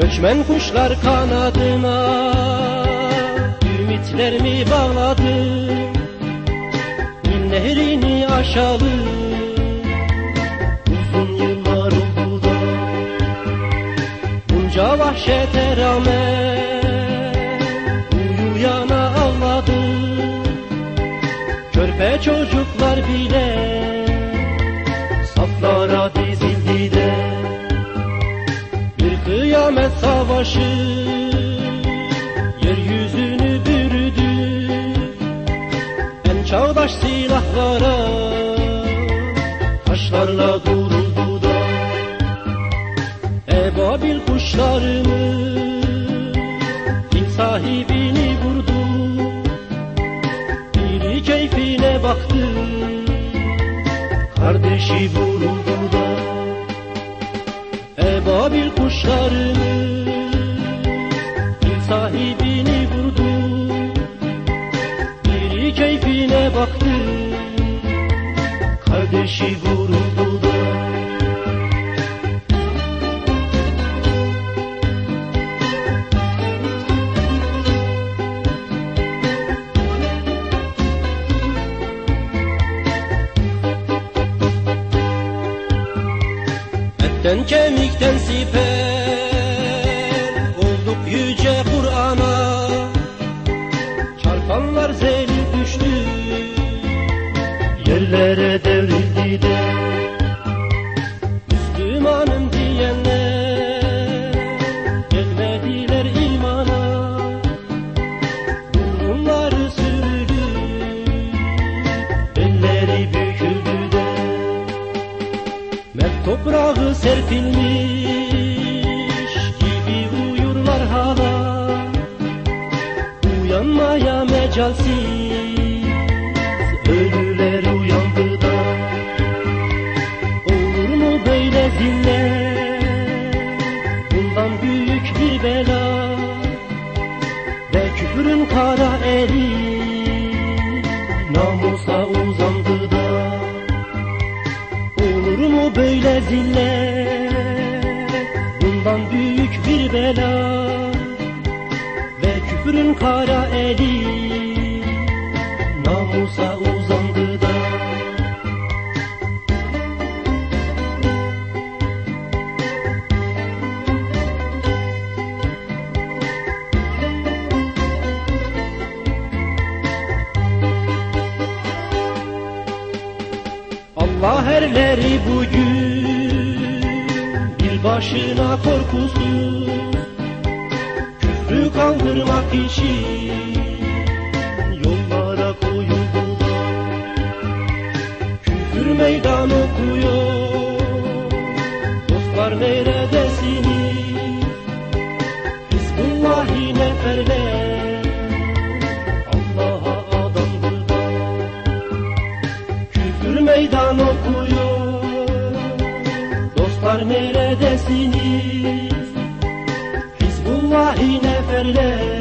Göçmen kuşlar kanadına Ümitlerimi bağladım Nil nehrini aşalı Uzun yıllar oldu. Da Bunca vahşete rağmen Uyuyana ağladım Körpe çocuklar bile savaşı Yeryüzünü bürüdü. En çağdaş silahlara Taşlarla duruldu da. Ebabil kuşlarımı ilk sahibini vurdu. Biri keyfine baktı Kardeşi vuruldu da. Ebabil kuşlarını baktı. Kardeşi vuruldu da. Etten kemikten siper Yerlere devrildi. De Müslümanım diyenler Gelmediler imana. Burunları sürülü Belleri büküldü de. Mert toprağı serpilmiş gibi uyurlar hala. Uyanmaya mecalsiz küfrün kara eli namusa uzandı da. Olur mu böyle zillet Bundan büyük bir bela. Ve küfrün kara eli Namusa uzandı da Allah herleri bugün bir başına korkusuz Küfrü kaldırmak için yollara koyuldu Küfür meydan okuyor Dostlar neredesiniz? var neredesiniz? Hizbullah neferler